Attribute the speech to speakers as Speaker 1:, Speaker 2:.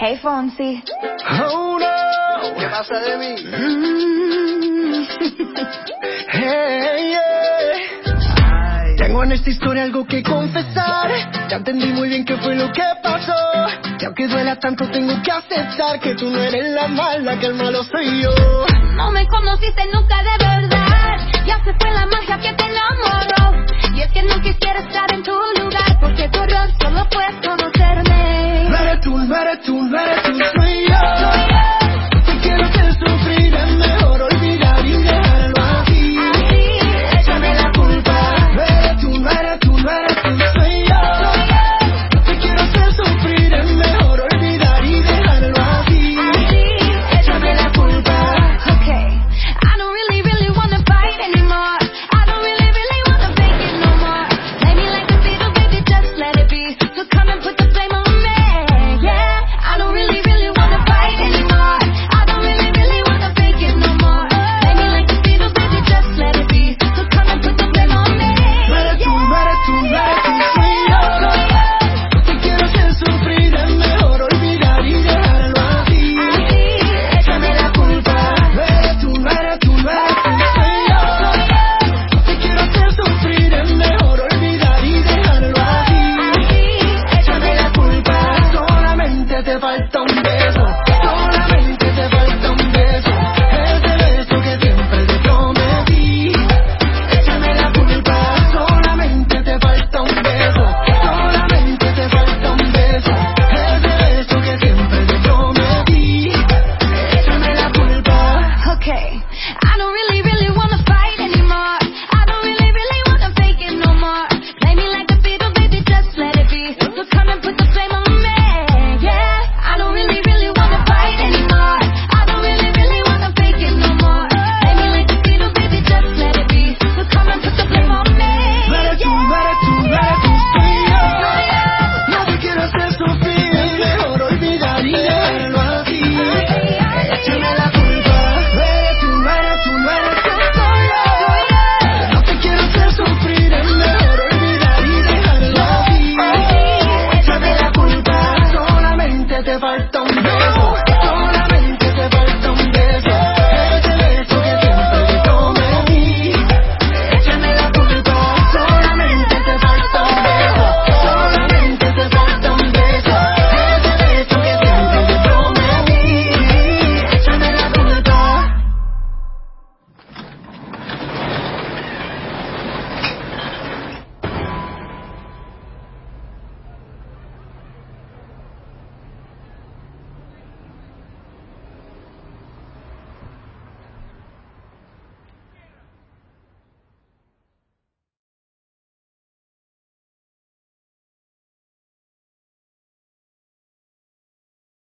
Speaker 1: Hey, Fonsi.
Speaker 2: Oh, no.
Speaker 3: ¿Qué pasa de mí?
Speaker 2: Mm. Hey, yeah. Tengo en esta historia algo que confesar. Ya entendí muy bien qué fue lo que pasó. Y aunque duela tanto, tengo que aceptar que tú no eres la mala, que el malo soy yo.
Speaker 4: No me conociste nunca de verdad. Ya se fue la magia que te enamoró.
Speaker 2: falta un beso, solamente te falta un beso, ese beso que siempre te prometí. Échame la culpa, solamente te falta un beso, solamente te falta un beso, ese beso que siempre te prometí. Échame la culpa.
Speaker 4: Okay, I don't really, really
Speaker 2: que te falta